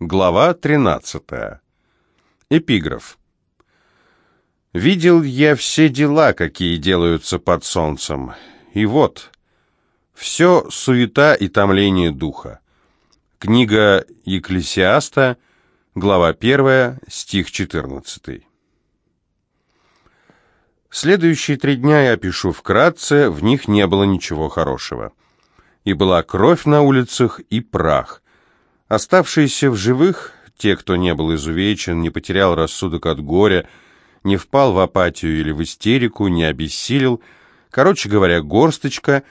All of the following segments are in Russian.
Глава 13. Эпиграф. «Видел я все дела, какие делаются под солнцем, и вот, все суета и томление духа». Книга Екклесиаста, глава 1, стих 14. Следующие три дня я пишу вкратце, в них не было ничего хорошего. И была кровь на улицах, и прах. Оставшиеся в живых, те, кто не был изувечен, не потерял рассудок от горя, не впал в апатию или в истерику, не обессилел, короче говоря, горсточка,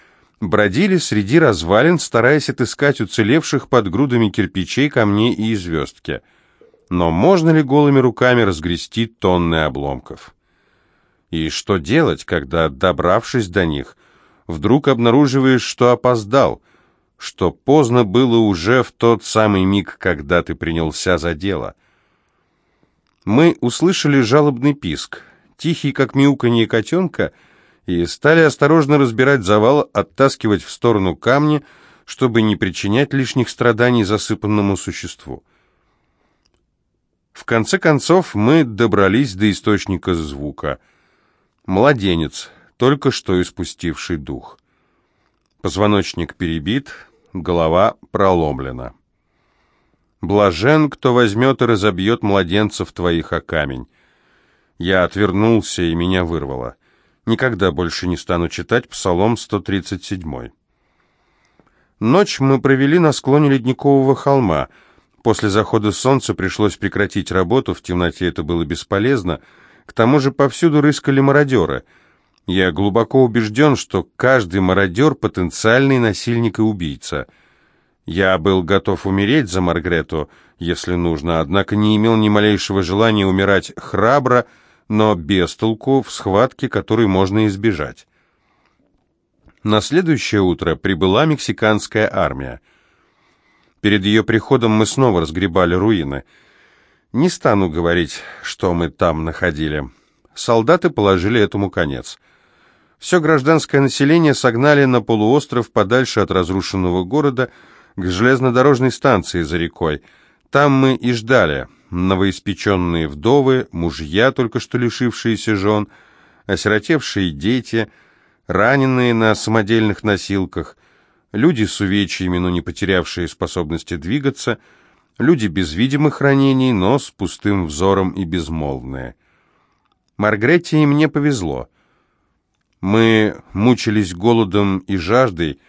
бродили среди развалин, стараясь отыскать уцелевших под грудами кирпичей, камней и звездки. Но можно ли голыми руками разгрести тонны обломков? И что делать, когда, добравшись до них, вдруг обнаруживаешь, что опоздал – что поздно было уже в тот самый миг, когда ты принялся за дело. Мы услышали жалобный писк, тихий, как мяуканье котенка, и стали осторожно разбирать завал, оттаскивать в сторону камни, чтобы не причинять лишних страданий засыпанному существу. В конце концов мы добрались до источника звука. Младенец, только что испустивший дух. Позвоночник перебит, голова проломлена. Блажен, кто возьмет и разобьет младенцев твоих о камень. Я отвернулся, и меня вырвало. Никогда больше не стану читать Псалом 137. Ночь мы провели на склоне ледникового холма. После захода солнца пришлось прекратить работу, в темноте это было бесполезно. К тому же повсюду рыскали мародеры — я глубоко убежден, что каждый мародер – потенциальный насильник и убийца. Я был готов умереть за Маргрету, если нужно, однако не имел ни малейшего желания умирать храбро, но без толку в схватке, которой можно избежать. На следующее утро прибыла мексиканская армия. Перед ее приходом мы снова разгребали руины. Не стану говорить, что мы там находили. Солдаты положили этому конец – все гражданское население согнали на полуостров подальше от разрушенного города, к железнодорожной станции за рекой. Там мы и ждали. Новоиспеченные вдовы, мужья, только что лишившиеся жен, осиротевшие дети, раненые на самодельных носилках, люди с увечьями, но не потерявшие способности двигаться, люди без видимых ранений, но с пустым взором и безмолвные. Маргретте и мне повезло. Мы мучились голодом и жаждой,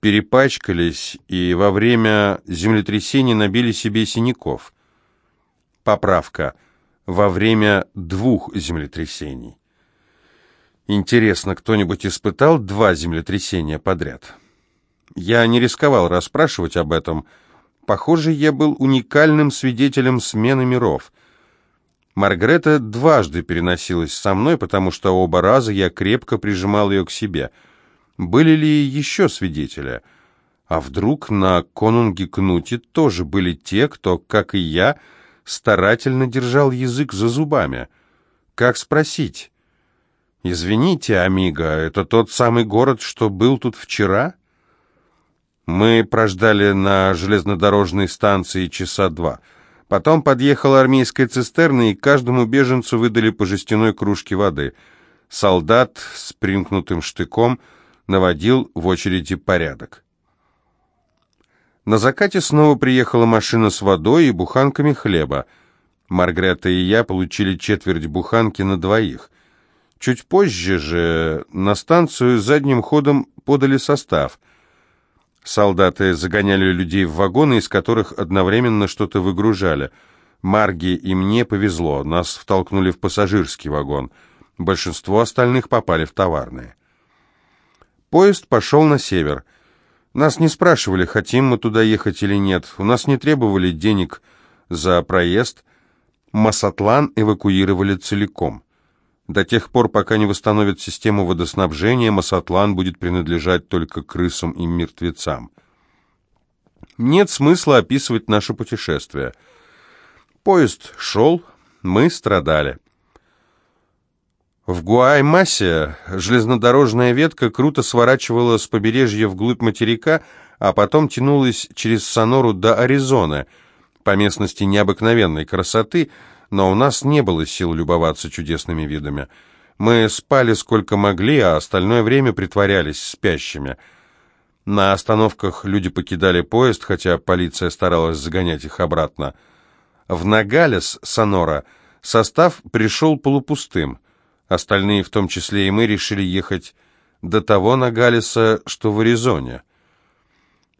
перепачкались и во время землетрясения набили себе синяков. Поправка. Во время двух землетрясений. Интересно, кто-нибудь испытал два землетрясения подряд? Я не рисковал расспрашивать об этом. Похоже, я был уникальным свидетелем смены миров. Маргарета дважды переносилась со мной, потому что оба раза я крепко прижимал ее к себе. Были ли еще свидетели? А вдруг на конунге Кнуте тоже были те, кто, как и я, старательно держал язык за зубами? Как спросить? «Извините, Амиго, это тот самый город, что был тут вчера?» Мы прождали на железнодорожной станции часа два — Потом подъехала армейская цистерна, и каждому беженцу выдали по жестяной кружке воды. Солдат с примкнутым штыком наводил в очереди порядок. На закате снова приехала машина с водой и буханками хлеба. Маргрета и я получили четверть буханки на двоих. Чуть позже же на станцию задним ходом подали состав — Солдаты загоняли людей в вагоны, из которых одновременно что-то выгружали. Марги и мне повезло, нас втолкнули в пассажирский вагон. Большинство остальных попали в товарные. Поезд пошел на север. Нас не спрашивали, хотим мы туда ехать или нет. У нас не требовали денег за проезд. Масатлан эвакуировали целиком. До тех пор, пока не восстановят систему водоснабжения, Масатлан будет принадлежать только крысам и мертвецам. Нет смысла описывать наше путешествие. Поезд шел, мы страдали. В Гуаймасе железнодорожная ветка круто сворачивала с побережья вглубь материка, а потом тянулась через Сонору до Аризоны. по местности необыкновенной красоты, но у нас не было сил любоваться чудесными видами. Мы спали сколько могли, а остальное время притворялись спящими. На остановках люди покидали поезд, хотя полиция старалась загонять их обратно. В Нагалес, Сонора, состав пришел полупустым. Остальные, в том числе и мы, решили ехать до того Нагалеса, что в Аризоне.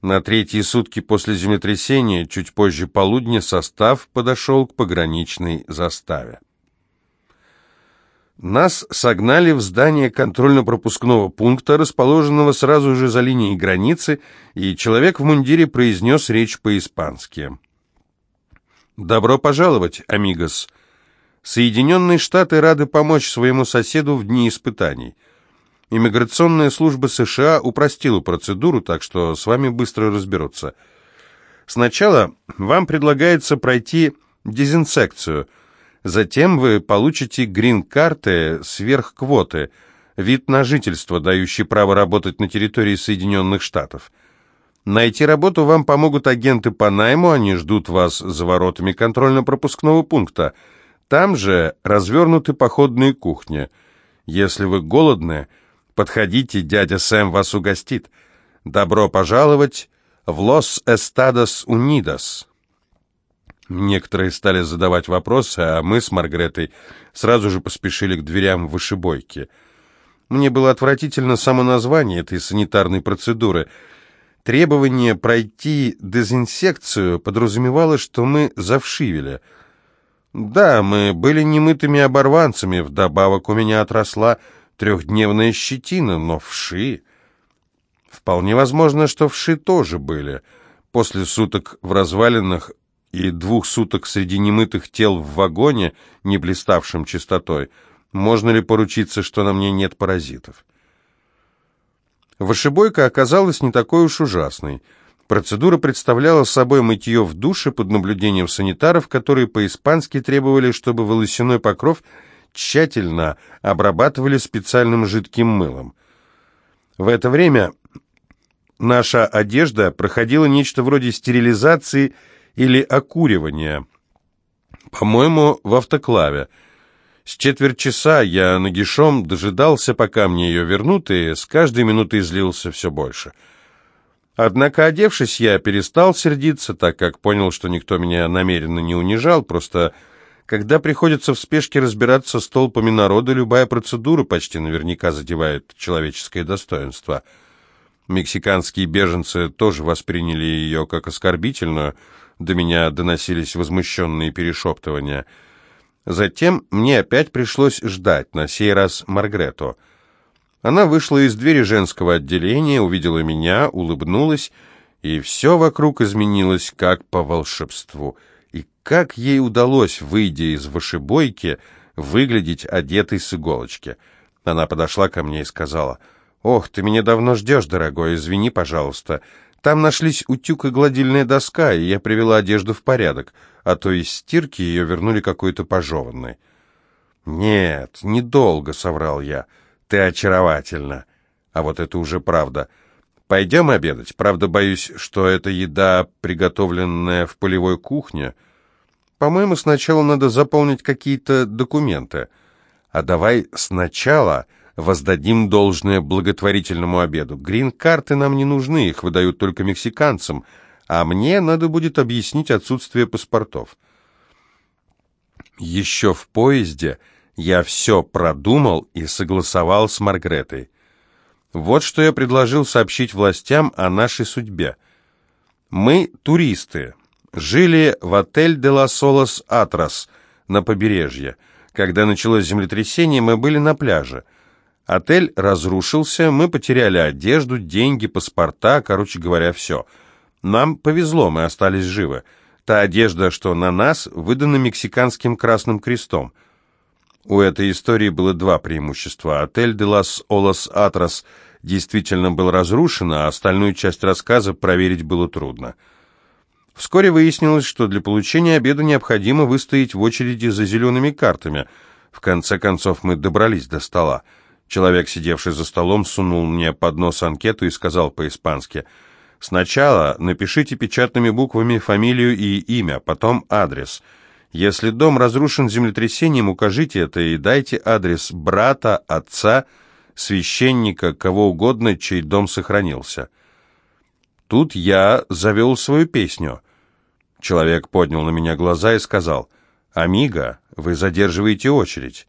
На третьи сутки после землетрясения, чуть позже полудня, состав подошел к пограничной заставе. Нас согнали в здание контрольно-пропускного пункта, расположенного сразу же за линией границы, и человек в мундире произнес речь по-испански. «Добро пожаловать, амигос. Соединенные Штаты рады помочь своему соседу в дни испытаний». Иммиграционная служба США упростила процедуру, так что с вами быстро разберутся. Сначала вам предлагается пройти дезинсекцию, затем вы получите грин-карты сверх квоты, вид на жительство, дающий право работать на территории Соединенных Штатов. Найти работу вам помогут агенты по найму, они ждут вас за воротами контрольно-пропускного пункта. Там же развернуты походные кухни. Если вы голодны, Подходите, дядя Сэм вас угостит. Добро пожаловать в Лос Эстадос Унидос. Некоторые стали задавать вопросы, а мы с Маргретой сразу же поспешили к дверям вышибойки. Мне было отвратительно само название этой санитарной процедуры. Требование пройти дезинсекцию подразумевало, что мы завшивели. Да, мы были немытыми оборванцами, вдобавок у меня отросла трехдневная щетина, но вши... Вполне возможно, что вши тоже были. После суток в развалинах и двух суток среди немытых тел в вагоне, не блиставшим чистотой, можно ли поручиться, что на мне нет паразитов? Вышибойка оказалась не такой уж ужасной. Процедура представляла собой мытье в душе под наблюдением санитаров, которые по-испански требовали, чтобы волосяной покров тщательно обрабатывали специальным жидким мылом. В это время наша одежда проходила нечто вроде стерилизации или окуривания, по-моему, в автоклаве. С четверть часа я нагишом дожидался, пока мне ее вернут, и с каждой минутой злился все больше. Однако, одевшись, я перестал сердиться, так как понял, что никто меня намеренно не унижал, просто когда приходится в спешке разбираться с толпами народа, любая процедура почти наверняка задевает человеческое достоинство. Мексиканские беженцы тоже восприняли ее как оскорбительную, до меня доносились возмущенные перешептывания. Затем мне опять пришлось ждать, на сей раз Маргрету. Она вышла из двери женского отделения, увидела меня, улыбнулась, и все вокруг изменилось, как по волшебству — и как ей удалось, выйдя из вышибойки, выглядеть одетой с иголочки? Она подошла ко мне и сказала, «Ох, ты меня давно ждешь, дорогой, извини, пожалуйста. Там нашлись утюг и гладильная доска, и я привела одежду в порядок, а то из стирки ее вернули какой-то пожеванной». «Нет, недолго», — соврал я. «Ты очаровательна». А вот это уже правда. Пойдем обедать. Правда, боюсь, что это еда, приготовленная в полевой кухне. По-моему, сначала надо заполнить какие-то документы. А давай сначала воздадим должное благотворительному обеду. Грин-карты нам не нужны, их выдают только мексиканцам, а мне надо будет объяснить отсутствие паспортов. Еще в поезде я все продумал и согласовал с Маргретой. Вот что я предложил сообщить властям о нашей судьбе. Мы туристы, жили в отель «Де ла Солос Атрас» на побережье. Когда началось землетрясение, мы были на пляже. Отель разрушился, мы потеряли одежду, деньги, паспорта, короче говоря, все. Нам повезло, мы остались живы. Та одежда, что на нас, выдана мексиканским Красным Крестом. У этой истории было два преимущества. Отель «Де лас Олас Атрас» действительно был разрушен, а остальную часть рассказа проверить было трудно. Вскоре выяснилось, что для получения обеда необходимо выстоять в очереди за зелеными картами. В конце концов мы добрались до стола. Человек, сидевший за столом, сунул мне под нос анкету и сказал по-испански Сначала напишите печатными буквами фамилию и имя, потом адрес. Если дом разрушен землетрясением, укажите это и дайте адрес брата, отца, священника, кого угодно, чей дом сохранился. Тут я завел свою песню. Человек поднял на меня глаза и сказал, «Амиго, вы задерживаете очередь».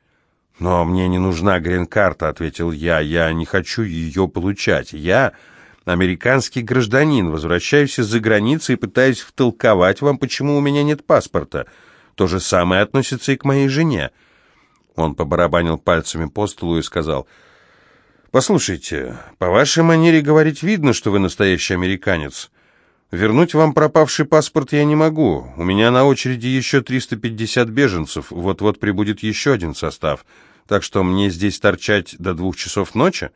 «Но мне не нужна грин-карта», — ответил я, «я не хочу ее получать. Я американский гражданин, возвращаюсь из-за границы и пытаюсь втолковать вам, почему у меня нет паспорта. То же самое относится и к моей жене». Он побарабанил пальцами по столу и сказал, «Послушайте, по вашей манере говорить видно, что вы настоящий американец. Вернуть вам пропавший паспорт я не могу. У меня на очереди еще 350 беженцев, вот-вот прибудет еще один состав. Так что мне здесь торчать до двух часов ночи?»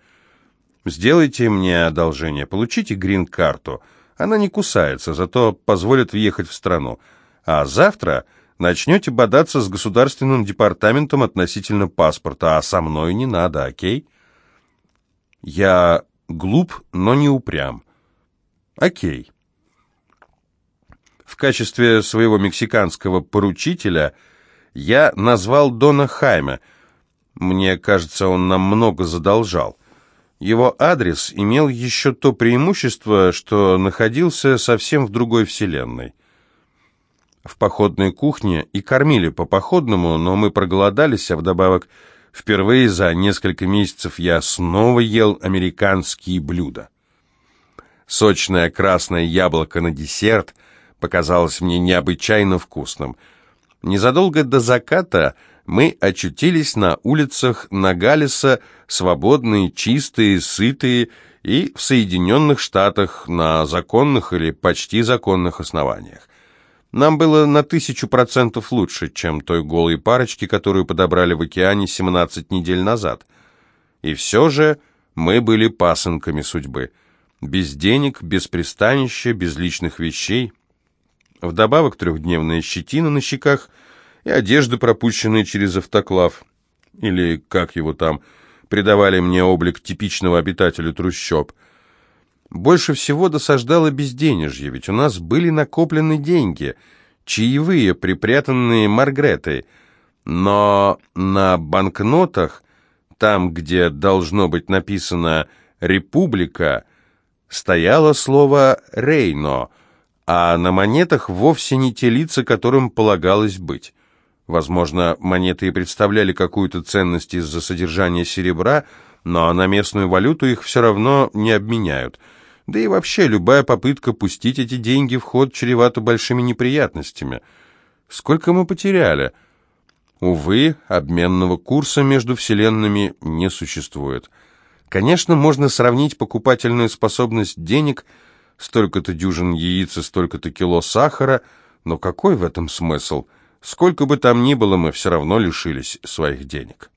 Сделайте мне одолжение, получите грин-карту. Она не кусается, зато позволит въехать в страну. А завтра начнете бодаться с государственным департаментом относительно паспорта, а со мной не надо, окей? Я глуп, но не упрям. Окей. В качестве своего мексиканского поручителя я назвал Дона Хайме. Мне кажется, он нам много задолжал. Его адрес имел еще то преимущество, что находился совсем в другой вселенной. В походной кухне и кормили по-походному, но мы проголодались, а вдобавок впервые за несколько месяцев я снова ел американские блюда. Сочное красное яблоко на десерт показалось мне необычайно вкусным. Незадолго до заката мы очутились на улицах Нагалиса, свободные, чистые, сытые и в Соединенных Штатах на законных или почти законных основаниях. Нам было на тысячу процентов лучше, чем той голой парочке, которую подобрали в океане 17 недель назад. И все же мы были пасынками судьбы. Без денег, без пристанища, без личных вещей. Вдобавок трехдневная щетина на щеках – и одежды, пропущенные через автоклав, или как его там, придавали мне облик типичного обитателя трущоб. Больше всего досаждало безденежье, ведь у нас были накоплены деньги, чаевые, припрятанные Маргретой, но на банкнотах, там, где должно быть написано «Республика», стояло слово «Рейно», а на монетах вовсе не те лица, которым полагалось быть. Возможно, монеты и представляли какую-то ценность из-за содержания серебра, но на местную валюту их все равно не обменяют. Да и вообще, любая попытка пустить эти деньги в ход чревата большими неприятностями. Сколько мы потеряли? Увы, обменного курса между вселенными не существует. Конечно, можно сравнить покупательную способность денег, столько-то дюжин яиц и столько-то кило сахара, но какой в этом смысл – Сколько бы там ни было, мы все равно лишились своих денег.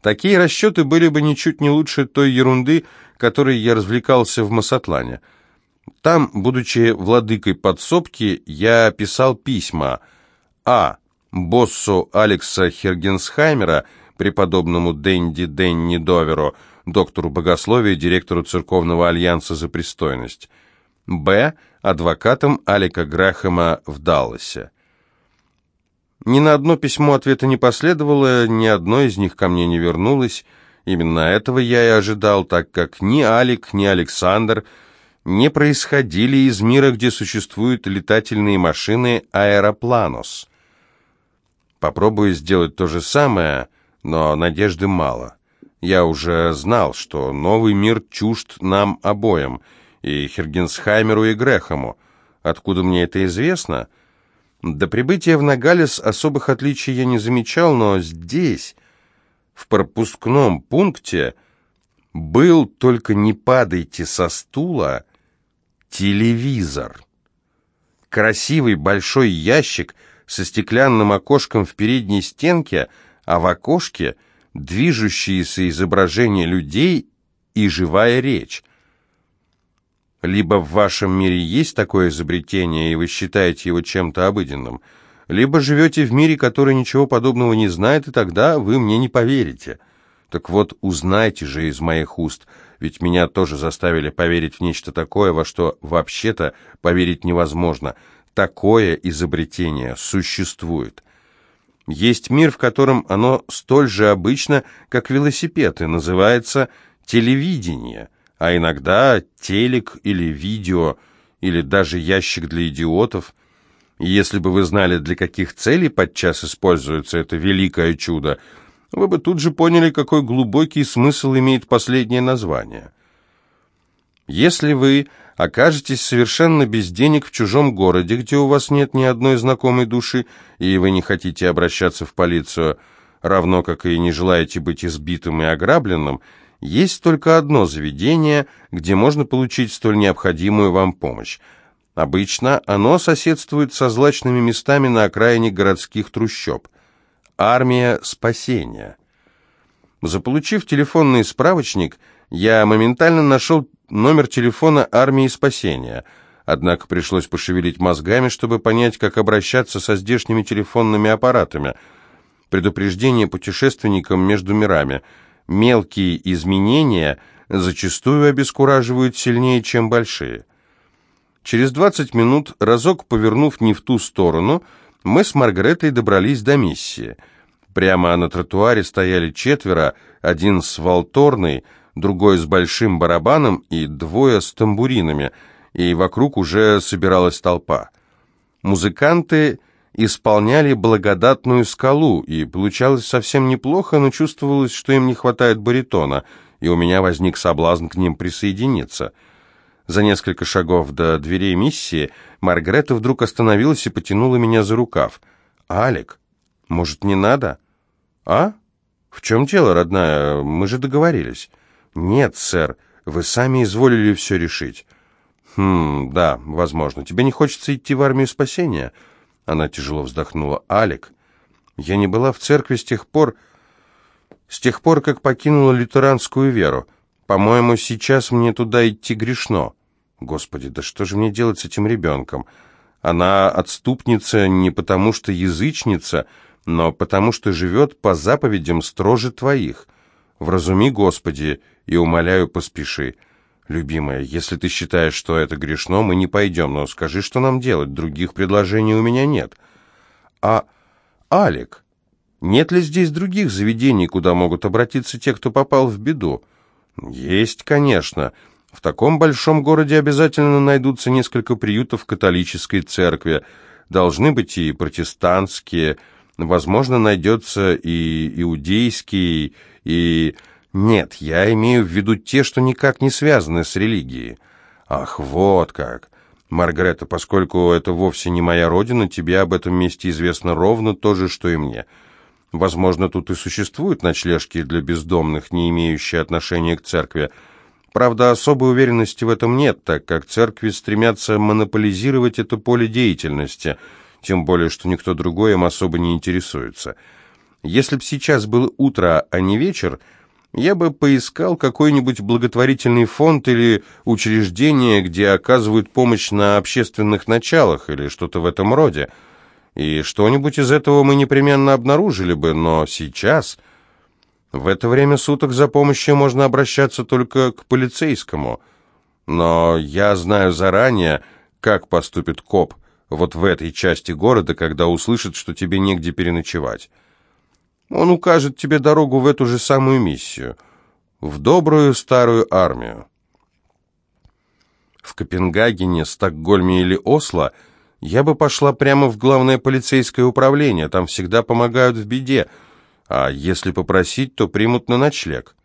Такие расчеты были бы ничуть не лучше той ерунды, которой я развлекался в Масатлане. Там, будучи владыкой подсобки, я писал письма А. Боссу Алекса Хергенсхаймера, преподобному Дэнди Денни Доверу, доктору богословия, директору Церковного альянса за пристойность. Б. Адвокатом Алика Грэхэма в Далласе. Ни на одно письмо ответа не последовало, ни одно из них ко мне не вернулось. Именно этого я и ожидал, так как ни Алик, ни Александр не происходили из мира, где существуют летательные машины «Аэропланос». Попробую сделать то же самое, но надежды мало. Я уже знал, что новый мир чужд нам обоим, и Хергенсхаймеру, и Грехому. Откуда мне это известно? — до прибытия в Нагалес особых отличий я не замечал, но здесь, в пропускном пункте, был, только не падайте со стула, телевизор. Красивый большой ящик со стеклянным окошком в передней стенке, а в окошке движущиеся изображения людей и живая речь. Либо в вашем мире есть такое изобретение, и вы считаете его чем-то обыденным, либо живете в мире, который ничего подобного не знает, и тогда вы мне не поверите. Так вот, узнайте же из моих уст, ведь меня тоже заставили поверить в нечто такое, во что вообще-то поверить невозможно. Такое изобретение существует. Есть мир, в котором оно столь же обычно, как велосипед, и называется телевидение, а иногда телек или видео, или даже ящик для идиотов. Если бы вы знали, для каких целей подчас используется это великое чудо, вы бы тут же поняли, какой глубокий смысл имеет последнее название. Если вы окажетесь совершенно без денег в чужом городе, где у вас нет ни одной знакомой души, и вы не хотите обращаться в полицию, равно как и не желаете быть избитым и ограбленным, есть только одно заведение, где можно получить столь необходимую вам помощь. Обычно оно соседствует со злачными местами на окраине городских трущоб. Армия спасения. Заполучив телефонный справочник, я моментально нашел номер телефона армии спасения. Однако пришлось пошевелить мозгами, чтобы понять, как обращаться со здешними телефонными аппаратами. Предупреждение путешественникам между мирами. Мелкие изменения зачастую обескураживают сильнее, чем большие. Через 20 минут, разок повернув не в ту сторону, мы с Маргаретой добрались до миссии. Прямо на тротуаре стояли четверо, один с волторной, другой с большим барабаном и двое с тамбуринами, и вокруг уже собиралась толпа. Музыканты исполняли благодатную скалу, и получалось совсем неплохо, но чувствовалось, что им не хватает баритона, и у меня возник соблазн к ним присоединиться. За несколько шагов до дверей миссии Маргарета вдруг остановилась и потянула меня за рукав. «Алик, может, не надо?» «А? В чем дело, родная? Мы же договорились». «Нет, сэр, вы сами изволили все решить». «Хм, да, возможно. Тебе не хочется идти в армию спасения?» Она тяжело вздохнула. «Алик, я не была в церкви с тех пор, с тех пор, как покинула лютеранскую веру. По-моему, сейчас мне туда идти грешно. Господи, да что же мне делать с этим ребенком? Она отступница не потому, что язычница, но потому, что живет по заповедям строже твоих. Вразуми, Господи, и, умоляю, поспеши. Любимая, если ты считаешь, что это грешно, мы не пойдем, но скажи, что нам делать, других предложений у меня нет. А, Алик, нет ли здесь других заведений, куда могут обратиться те, кто попал в беду? Есть, конечно. В таком большом городе обязательно найдутся несколько приютов католической церкви. Должны быть и протестантские, возможно, найдется и иудейский, и... Нет, я имею в виду те, что никак не связаны с религией. Ах, вот как. Маргарета, поскольку это вовсе не моя родина, тебе об этом месте известно ровно то же, что и мне. Возможно, тут и существуют ночлежки для бездомных, не имеющие отношения к церкви. Правда, особой уверенности в этом нет, так как церкви стремятся монополизировать это поле деятельности, тем более, что никто другой им особо не интересуется. Если б сейчас было утро, а не вечер, я бы поискал какой-нибудь благотворительный фонд или учреждение, где оказывают помощь на общественных началах или что-то в этом роде. И что-нибудь из этого мы непременно обнаружили бы, но сейчас... В это время суток за помощью можно обращаться только к полицейскому. Но я знаю заранее, как поступит коп вот в этой части города, когда услышит, что тебе негде переночевать. Он укажет тебе дорогу в эту же самую миссию, в добрую старую армию. В Копенгагене, Стокгольме или Осло я бы пошла прямо в главное полицейское управление, там всегда помогают в беде, а если попросить, то примут на ночлег.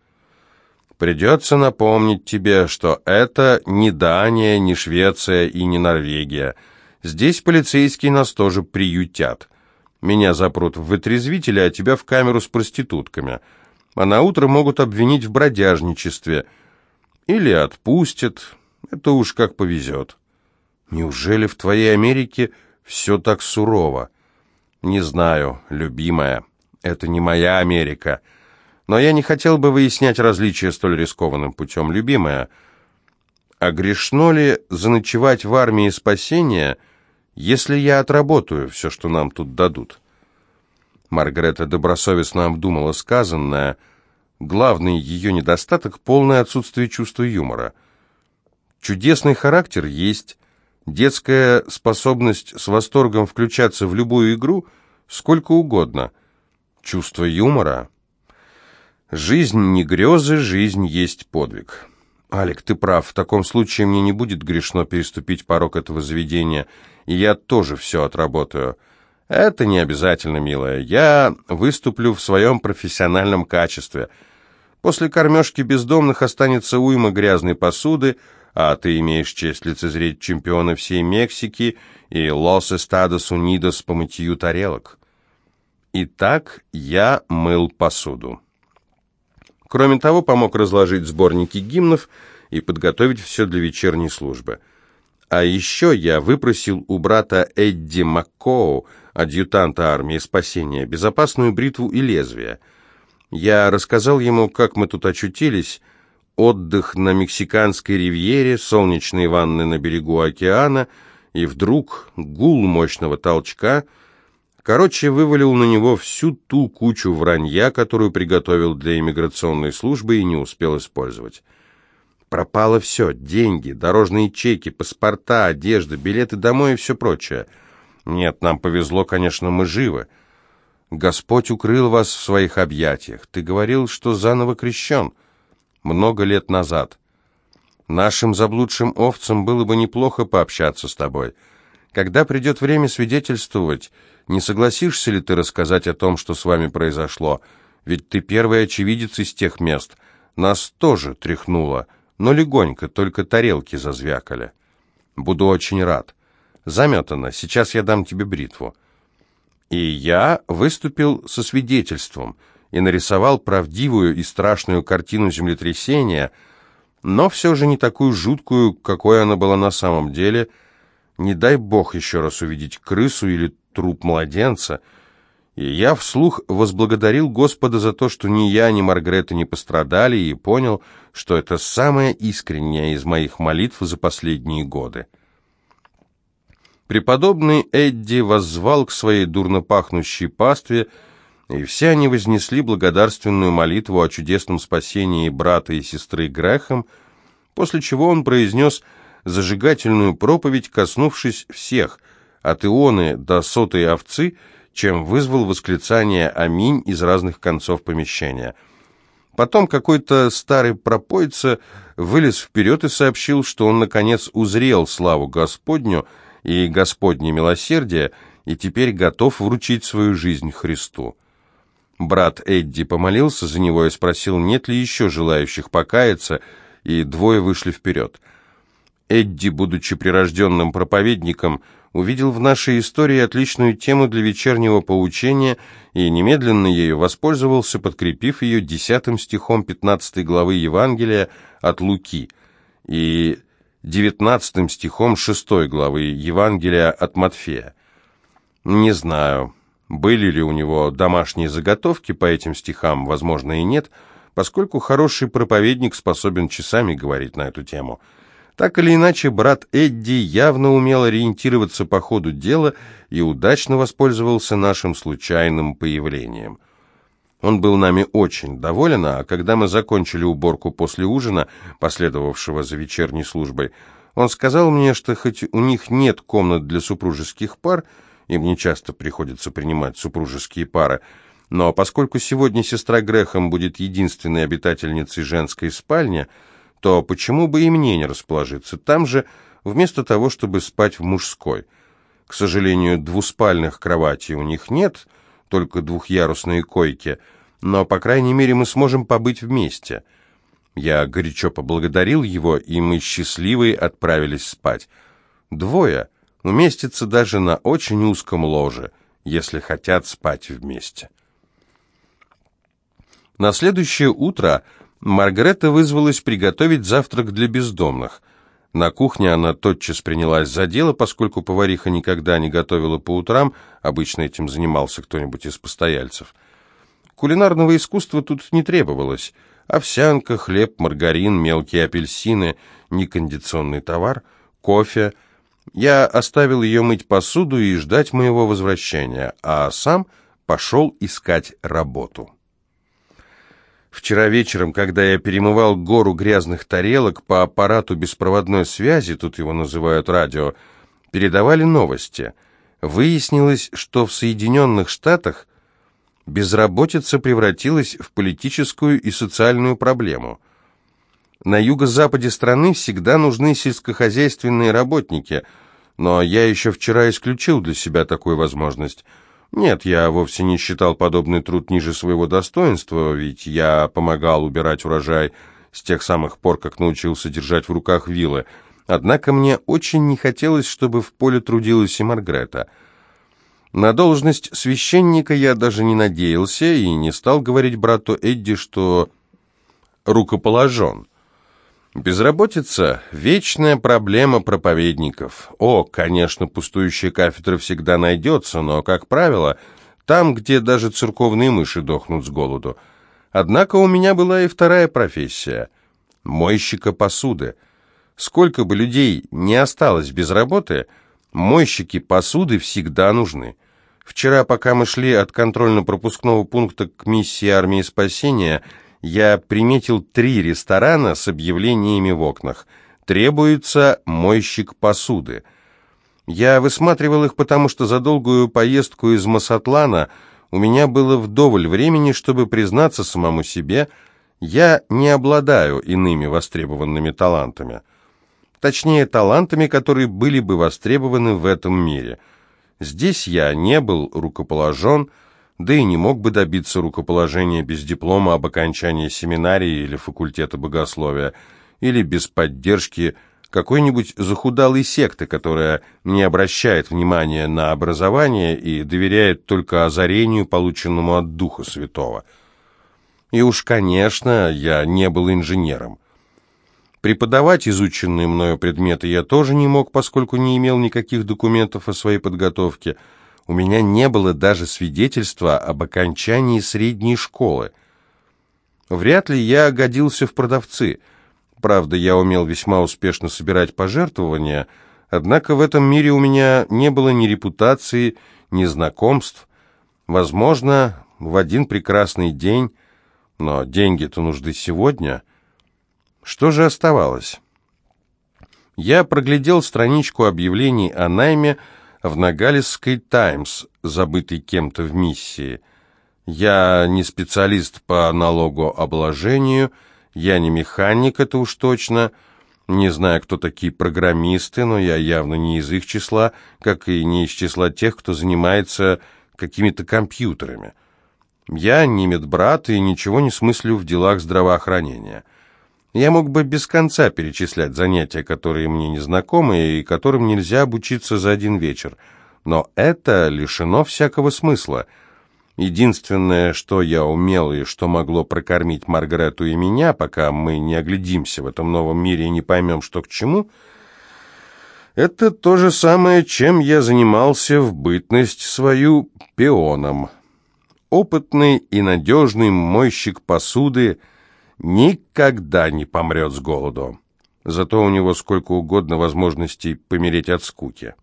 Придется напомнить тебе, что это не Дания, не Швеция и не Норвегия. Здесь полицейские нас тоже приютят. Меня запрут в вытрезвителе, а тебя в камеру с проститутками. А на утро могут обвинить в бродяжничестве. Или отпустят. Это уж как повезет. Неужели в твоей Америке все так сурово? Не знаю, любимая. Это не моя Америка. Но я не хотел бы выяснять различия столь рискованным путем, любимая. А грешно ли заночевать в армии спасения – если я отработаю все, что нам тут дадут. Маргарета добросовестно обдумала сказанное. Главный ее недостаток – полное отсутствие чувства юмора. Чудесный характер есть, детская способность с восторгом включаться в любую игру сколько угодно. Чувство юмора – жизнь не грезы, жизнь есть подвиг. «Алик, ты прав. В таком случае мне не будет грешно переступить порог этого заведения, и я тоже все отработаю». «Это не обязательно, милая. Я выступлю в своем профессиональном качестве. После кормежки бездомных останется уйма грязной посуды, а ты имеешь честь лицезреть чемпиона всей Мексики и Лос Эстадос Унидос по мытью тарелок». Итак, я мыл посуду. Кроме того, помог разложить сборники гимнов и подготовить все для вечерней службы. А еще я выпросил у брата Эдди Маккоу, адъютанта армии спасения, безопасную бритву и лезвие. Я рассказал ему, как мы тут очутились, отдых на мексиканской ривьере, солнечные ванны на берегу океана, и вдруг гул мощного толчка — Короче, вывалил на него всю ту кучу вранья, которую приготовил для иммиграционной службы и не успел использовать. Пропало все — деньги, дорожные чеки, паспорта, одежда, билеты домой и все прочее. Нет, нам повезло, конечно, мы живы. Господь укрыл вас в своих объятиях. Ты говорил, что заново крещен. Много лет назад. Нашим заблудшим овцам было бы неплохо пообщаться с тобой. Когда придет время свидетельствовать не согласишься ли ты рассказать о том, что с вами произошло? Ведь ты первый очевидец из тех мест. Нас тоже тряхнуло, но легонько, только тарелки зазвякали. Буду очень рад. Заметано, сейчас я дам тебе бритву. И я выступил со свидетельством и нарисовал правдивую и страшную картину землетрясения, но все же не такую жуткую, какой она была на самом деле. Не дай бог еще раз увидеть крысу или труп младенца, и я вслух возблагодарил Господа за то, что ни я, ни Маргарета не пострадали, и понял, что это самая искренняя из моих молитв за последние годы. Преподобный Эдди воззвал к своей дурно пахнущей пастве, и все они вознесли благодарственную молитву о чудесном спасении брата и сестры Грехом, после чего он произнес зажигательную проповедь, коснувшись всех – от ионы до сотой овцы, чем вызвал восклицание «Аминь» из разных концов помещения. Потом какой-то старый пропойца вылез вперед и сообщил, что он, наконец, узрел славу Господню и Господне милосердие, и теперь готов вручить свою жизнь Христу. Брат Эдди помолился за него и спросил, нет ли еще желающих покаяться, и двое вышли вперед. Эдди, будучи прирожденным проповедником, увидел в нашей истории отличную тему для вечернего поучения и немедленно ею воспользовался, подкрепив ее десятым стихом 15 главы Евангелия от Луки и девятнадцатым стихом 6 главы Евангелия от Матфея. Не знаю, были ли у него домашние заготовки по этим стихам, возможно и нет, поскольку хороший проповедник способен часами говорить на эту тему – так или иначе, брат Эдди явно умел ориентироваться по ходу дела и удачно воспользовался нашим случайным появлением. Он был нами очень доволен, а когда мы закончили уборку после ужина, последовавшего за вечерней службой, он сказал мне, что хоть у них нет комнат для супружеских пар, им не часто приходится принимать супружеские пары, но поскольку сегодня сестра Грехом будет единственной обитательницей женской спальни, то почему бы и мне не расположиться там же, вместо того, чтобы спать в мужской? К сожалению, двуспальных кроватей у них нет, только двухъярусные койки, но, по крайней мере, мы сможем побыть вместе. Я горячо поблагодарил его, и мы счастливые отправились спать. Двое уместятся даже на очень узком ложе, если хотят спать вместе. На следующее утро Маргарета вызвалась приготовить завтрак для бездомных. На кухне она тотчас принялась за дело, поскольку повариха никогда не готовила по утрам, обычно этим занимался кто-нибудь из постояльцев. Кулинарного искусства тут не требовалось. Овсянка, хлеб, маргарин, мелкие апельсины, некондиционный товар, кофе. Я оставил ее мыть посуду и ждать моего возвращения, а сам пошел искать работу. Вчера вечером, когда я перемывал гору грязных тарелок по аппарату беспроводной связи, тут его называют радио, передавали новости. Выяснилось, что в Соединенных Штатах безработица превратилась в политическую и социальную проблему. На юго-западе страны всегда нужны сельскохозяйственные работники, но я еще вчера исключил для себя такую возможность. Нет, я вовсе не считал подобный труд ниже своего достоинства, ведь я помогал убирать урожай с тех самых пор, как научился держать в руках вилы. Однако мне очень не хотелось, чтобы в поле трудилась и Маргрета — на должность священника я даже не надеялся и не стал говорить брату Эдди, что рукоположен. Безработица – вечная проблема проповедников. О, конечно, пустующая кафедра всегда найдется, но, как правило, там, где даже церковные мыши дохнут с голоду. Однако у меня была и вторая профессия – мойщика посуды. Сколько бы людей не осталось без работы, мойщики посуды всегда нужны. Вчера, пока мы шли от контрольно-пропускного пункта к миссии армии спасения, я приметил три ресторана с объявлениями в окнах. Требуется мойщик посуды. Я высматривал их, потому что за долгую поездку из Масатлана у меня было вдоволь времени, чтобы признаться самому себе, я не обладаю иными востребованными талантами. Точнее, талантами, которые были бы востребованы в этом мире – Здесь я не был рукоположен, да и не мог бы добиться рукоположения без диплома об окончании семинарии или факультета богословия, или без поддержки какой-нибудь захудалой секты, которая не обращает внимания на образование и доверяет только озарению, полученному от Духа Святого. И уж, конечно, я не был инженером. Преподавать изученные мною предметы я тоже не мог, поскольку не имел никаких документов о своей подготовке. У меня не было даже свидетельства об окончании средней школы. Вряд ли я годился в продавцы. Правда, я умел весьма успешно собирать пожертвования, однако в этом мире у меня не было ни репутации, ни знакомств. Возможно, в один прекрасный день, но деньги-то нужны сегодня — что же оставалось? Я проглядел страничку объявлений о найме в Нагалисской «Таймс», забытый кем-то в миссии. Я не специалист по налогообложению, я не механик, это уж точно. Не знаю, кто такие программисты, но я явно не из их числа, как и не из числа тех, кто занимается какими-то компьютерами. Я не медбрат и ничего не смыслю в делах здравоохранения. Я мог бы без конца перечислять занятия, которые мне не знакомы и которым нельзя обучиться за один вечер. Но это лишено всякого смысла. Единственное, что я умел и что могло прокормить Маргарету и меня, пока мы не оглядимся в этом новом мире и не поймем, что к чему, это то же самое, чем я занимался в бытность свою пионом. Опытный и надежный мойщик посуды — никогда не помрет с голоду. Зато у него сколько угодно возможностей помереть от скуки.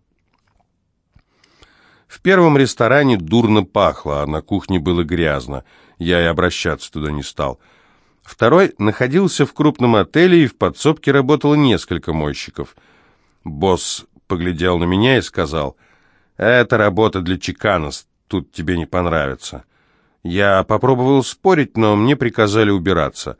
В первом ресторане дурно пахло, а на кухне было грязно. Я и обращаться туда не стал. Второй находился в крупном отеле, и в подсобке работало несколько мойщиков. Босс поглядел на меня и сказал, «Это работа для чеканос, тут тебе не понравится». Я попробовал спорить, но мне приказали убираться.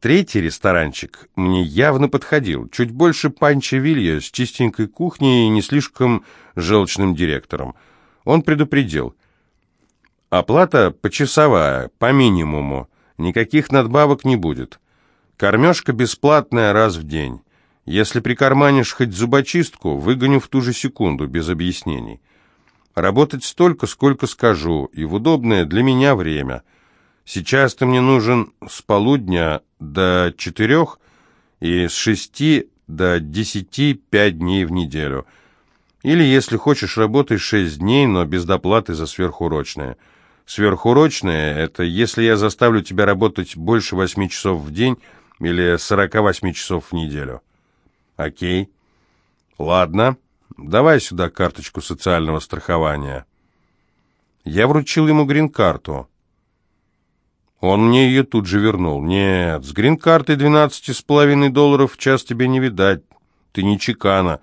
Третий ресторанчик мне явно подходил, чуть больше панча Вилья с чистенькой кухней и не слишком желчным директором. Он предупредил. Оплата почасовая, по минимуму, никаких надбавок не будет. Кормежка бесплатная раз в день. Если прикарманишь хоть зубочистку, выгоню в ту же секунду, без объяснений. Работать столько, сколько скажу, и в удобное для меня время. Сейчас ты мне нужен с полудня до четырех и с шести до десяти пять дней в неделю. Или, если хочешь, работай шесть дней, но без доплаты за сверхурочное. Сверхурочное – это если я заставлю тебя работать больше восьми часов в день или сорока восьми часов в неделю. Окей. Ладно. Давай сюда карточку социального страхования. Я вручил ему грин-карту. Он мне ее тут же вернул. «Нет, с грин-картой двенадцати с половиной долларов в час тебе не видать. Ты не чекана.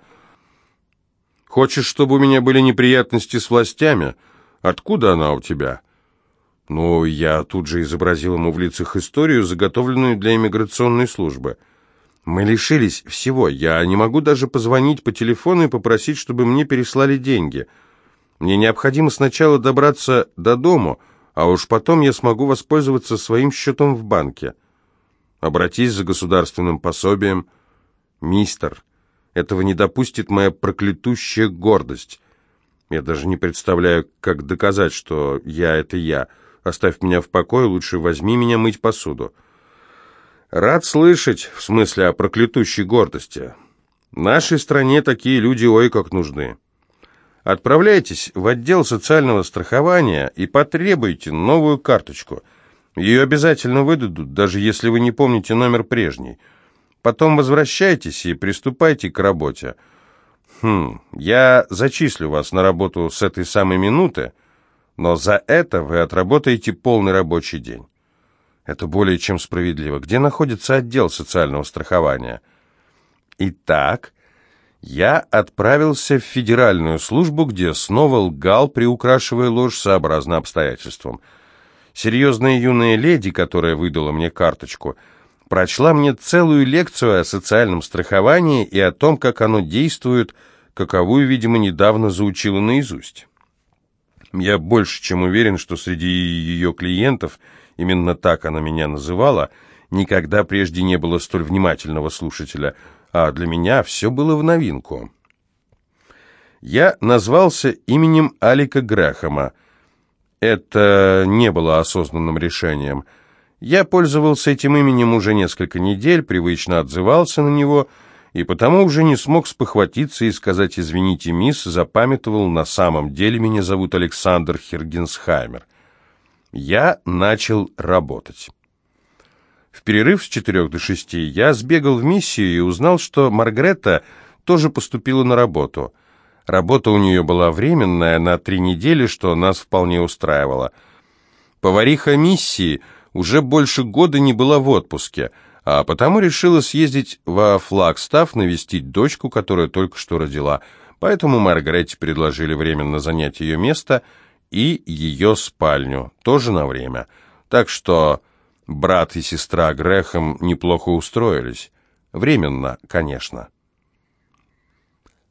Хочешь, чтобы у меня были неприятности с властями? Откуда она у тебя?» Ну, я тут же изобразил ему в лицах историю, заготовленную для иммиграционной службы. Мы лишились всего. Я не могу даже позвонить по телефону и попросить, чтобы мне переслали деньги. Мне необходимо сначала добраться до дому, а уж потом я смогу воспользоваться своим счетом в банке. Обратись за государственным пособием. Мистер, этого не допустит моя проклятущая гордость. Я даже не представляю, как доказать, что я — это я. Оставь меня в покое, лучше возьми меня мыть посуду. Рад слышать, в смысле о проклятущей гордости. Нашей стране такие люди ой как нужны. Отправляйтесь в отдел социального страхования и потребуйте новую карточку. Ее обязательно выдадут, даже если вы не помните номер прежней. Потом возвращайтесь и приступайте к работе. Хм, я зачислю вас на работу с этой самой минуты, но за это вы отработаете полный рабочий день. Это более чем справедливо. Где находится отдел социального страхования? Итак, я отправился в федеральную службу, где снова лгал, приукрашивая ложь сообразно обстоятельствам. Серьезная юная леди, которая выдала мне карточку, прочла мне целую лекцию о социальном страховании и о том, как оно действует, каковую, видимо, недавно заучила наизусть. Я больше чем уверен, что среди ее клиентов, именно так она меня называла, никогда прежде не было столь внимательного слушателя – а для меня все было в новинку. Я назвался именем Алика Грэхэма. Это не было осознанным решением. Я пользовался этим именем уже несколько недель, привычно отзывался на него, и потому уже не смог спохватиться и сказать «извините, мисс», запамятовал, на самом деле меня зовут Александр Хергенсхаймер. Я начал работать. В перерыв с четырех до шести я сбегал в миссию и узнал, что Маргарета тоже поступила на работу. Работа у нее была временная, на три недели, что нас вполне устраивало. Повариха миссии уже больше года не была в отпуске, а потому решила съездить во Флагстав навестить дочку, которая только что родила. Поэтому Маргарете предложили временно занять ее место и ее спальню, тоже на время. Так что Брат и сестра Грехом неплохо устроились. Временно, конечно.